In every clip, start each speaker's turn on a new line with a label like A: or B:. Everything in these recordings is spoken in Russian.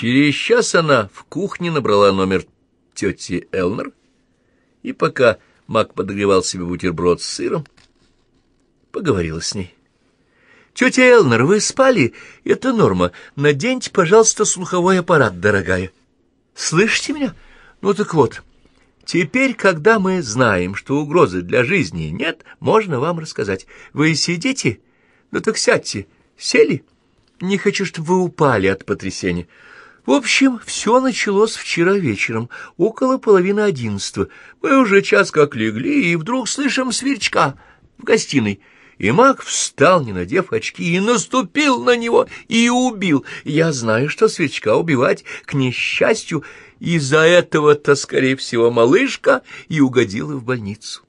A: Через час она в кухне набрала номер тети Элнер, и пока Мак подогревал себе бутерброд с сыром, поговорила с ней. «Тетя Элнер, вы спали? Это норма. Наденьте, пожалуйста, слуховой аппарат, дорогая. Слышите меня? Ну так вот, теперь, когда мы знаем, что угрозы для жизни нет, можно вам рассказать. Вы сидите? Ну так сядьте. Сели? Не хочу, чтобы вы упали от потрясения». В общем, все началось вчера вечером, около половины одиннадцатого. Мы уже час как легли, и вдруг слышим сверчка в гостиной. И маг встал, не надев очки, и наступил на него, и убил. Я знаю, что сверчка убивать, к несчастью, из-за этого-то, скорее всего, малышка и угодила в больницу.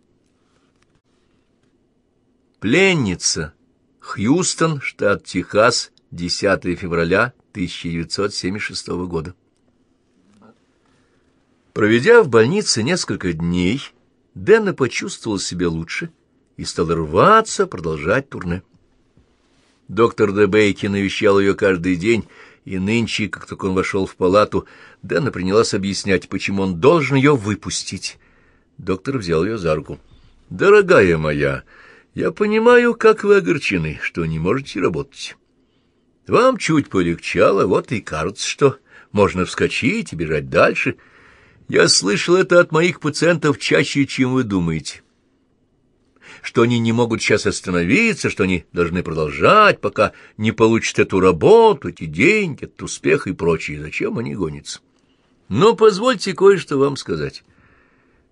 A: Пленница. Хьюстон, штат Техас, 10 февраля 1976 года. Проведя в больнице несколько дней, Дэна почувствовал себя лучше и стал рваться продолжать турне. Доктор Дебейки навещал ее каждый день, и нынче, как только он вошел в палату, Дэна принялась объяснять, почему он должен ее выпустить. Доктор взял ее за руку. «Дорогая моя, я понимаю, как вы огорчены, что не можете работать. Вам чуть полегчало, вот и кажется, что можно вскочить и бежать дальше. Я слышал это от моих пациентов чаще, чем вы думаете. Что они не могут сейчас остановиться, что они должны продолжать, пока не получат эту работу, эти деньги, этот успех и прочее. Зачем они гонятся? Но позвольте кое-что вам сказать.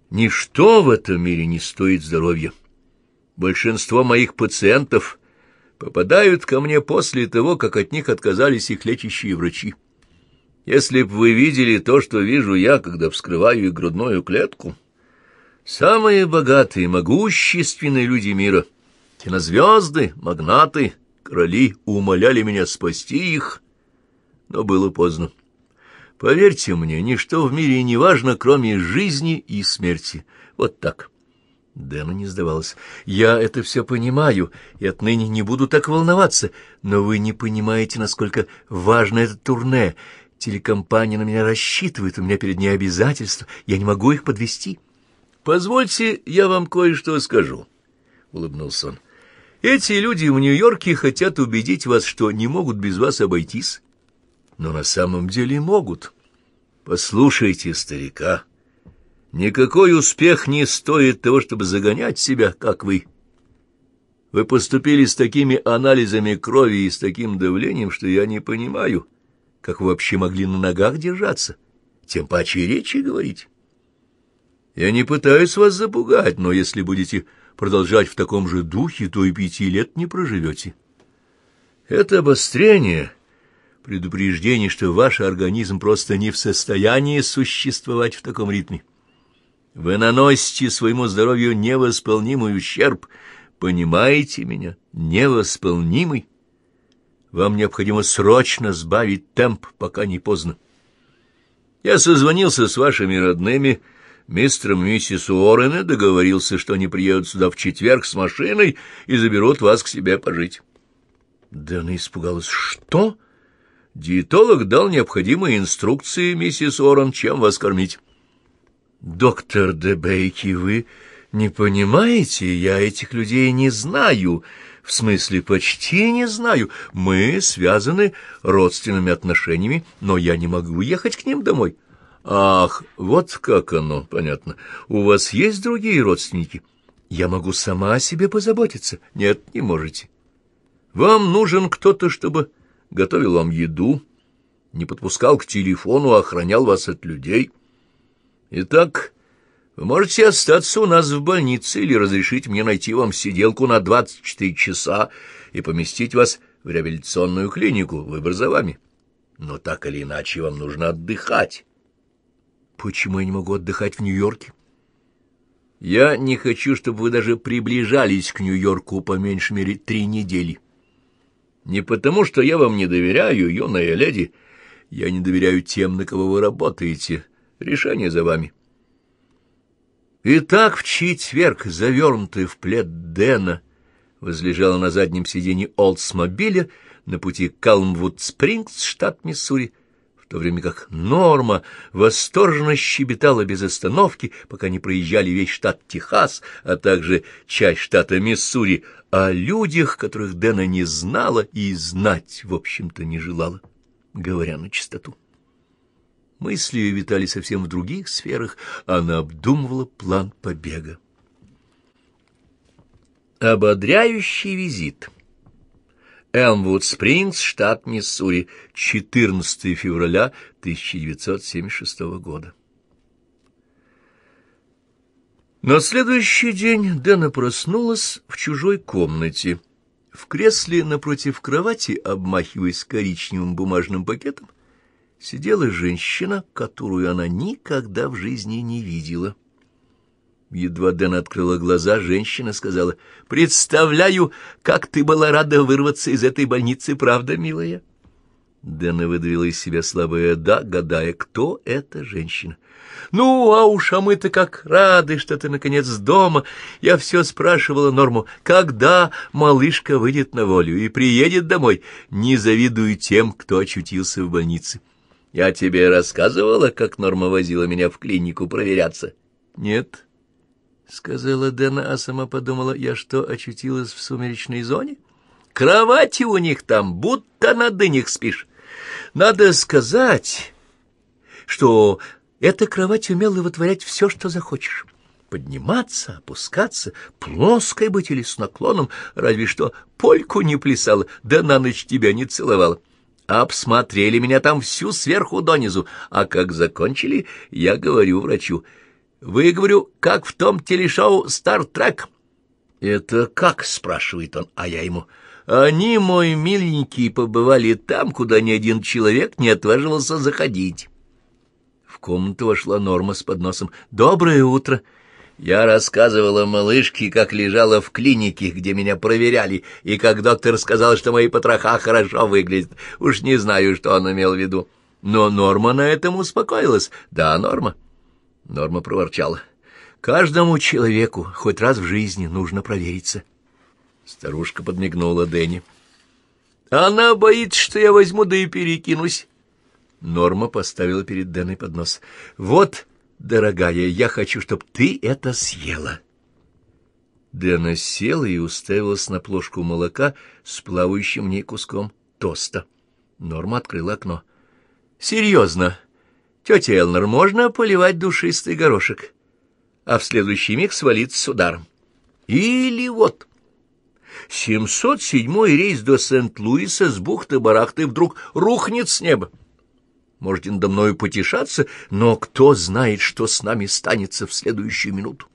A: Ничто в этом мире не стоит здоровья. Большинство моих пациентов попадают ко мне после того, как от них отказались их лечащие врачи. Если б вы видели то, что вижу я, когда вскрываю их грудную клетку, самые богатые, могущественные люди мира, кинозвезды, магнаты, короли умоляли меня спасти их, но было поздно. Поверьте мне, ничто в мире не важно, кроме жизни и смерти. Вот так. Дэна не сдавалась. «Я это все понимаю, и отныне не буду так волноваться, но вы не понимаете, насколько важно это турне. Телекомпания на меня рассчитывает, у меня перед ней обязательства, я не могу их подвести. «Позвольте, я вам кое-что скажу», — улыбнулся он. «Эти люди в Нью-Йорке хотят убедить вас, что не могут без вас обойтись, но на самом деле могут. Послушайте старика». Никакой успех не стоит того, чтобы загонять себя, как вы. Вы поступили с такими анализами крови и с таким давлением, что я не понимаю, как вы вообще могли на ногах держаться, тем паче речи говорить. Я не пытаюсь вас запугать, но если будете продолжать в таком же духе, то и пяти лет не проживете. Это обострение, предупреждение, что ваш организм просто не в состоянии существовать в таком ритме. Вы наносите своему здоровью невосполнимый ущерб. Понимаете меня? Невосполнимый. Вам необходимо срочно сбавить темп, пока не поздно. Я созвонился с вашими родными, мистером и миссис Уоррен, и договорился, что они приедут сюда в четверг с машиной и заберут вас к себе пожить. Дэна испугалась. «Что?» Диетолог дал необходимые инструкции миссис Уоррен, чем вас кормить. «Доктор Дебейки, вы не понимаете, я этих людей не знаю, в смысле почти не знаю. Мы связаны родственными отношениями, но я не могу ехать к ним домой». «Ах, вот как оно, понятно. У вас есть другие родственники?» «Я могу сама о себе позаботиться». «Нет, не можете. Вам нужен кто-то, чтобы готовил вам еду, не подпускал к телефону, а охранял вас от людей». Итак, вы можете остаться у нас в больнице или разрешить мне найти вам сиделку на 24 часа и поместить вас в реабилитационную клинику. Выбор за вами. Но так или иначе вам нужно отдыхать. Почему я не могу отдыхать в Нью-Йорке? Я не хочу, чтобы вы даже приближались к Нью-Йорку по меньшей мере три недели. Не потому, что я вам не доверяю, юная леди, я не доверяю тем, на кого вы работаете, — Решение за вами. Итак, в четверг, завернутая в плед Дэна, возлежала на заднем сиденье Олдсмобиля на пути Калмвуд-Спрингс, штат Миссури, в то время как Норма восторженно щебетала без остановки, пока не проезжали весь штат Техас, а также часть штата Миссури, о людях, которых Дэна не знала и знать, в общем-то, не желала, говоря на чистоту. Мысли ее витали совсем в других сферах, она обдумывала план побега. Ободряющий визит. Элмвуд Спрингс, штат Миссури, 14 февраля 1976 года. На следующий день Дэна проснулась в чужой комнате. В кресле напротив кровати, обмахиваясь коричневым бумажным пакетом, сидела женщина, которую она никогда в жизни не видела. Едва Дэн открыла глаза, женщина сказала, «Представляю, как ты была рада вырваться из этой больницы, правда, милая?» Дэна выдавила из себя слабое «да», гадая, кто эта женщина. «Ну, а уж, а мы-то как рады, что ты, наконец, дома. Я все спрашивала Норму, когда малышка выйдет на волю и приедет домой. Не завидую тем, кто очутился в больнице. Я тебе рассказывала, как Норма возила меня в клинику проверяться?» «Нет». — сказала Дэна, а сама подумала, я что, очутилась в сумеречной зоне? Кровати у них там, будто на дынях спишь. Надо сказать, что эта кровать умела вытворять все, что захочешь. Подниматься, опускаться, плоской быть или с наклоном, разве что польку не плясала, да на ночь тебя не целовала. Обсмотрели меня там всю сверху донизу, а как закончили, я говорю врачу — вы, говорю, как в том телешоу «Стартрек». «Это как?» — спрашивает он, а я ему. «Они, мой миленький, побывали там, куда ни один человек не отваживался заходить». В комнату вошла Норма с подносом. «Доброе утро!» Я рассказывала малышке, как лежала в клинике, где меня проверяли, и как доктор сказал, что мои потроха хорошо выглядят. Уж не знаю, что он имел в виду. Но Норма на этом успокоилась. Да, Норма. Норма проворчала. «Каждому человеку хоть раз в жизни нужно провериться». Старушка подмигнула Дэнни. «Она боится, что я возьму, да и перекинусь». Норма поставила перед Дэной поднос. «Вот, дорогая, я хочу, чтобы ты это съела». Дэна села и уставилась на плошку молока с плавающим в ней куском тоста. Норма открыла окно. «Серьезно?» Тетя Элнер, можно поливать душистый горошек, а в следующий миг свалиться с ударом. Или вот... 707-й рейс до Сент-Луиса с бухты-барахты вдруг рухнет с неба. Можете надо мною потешаться, но кто знает, что с нами станется в следующую минуту.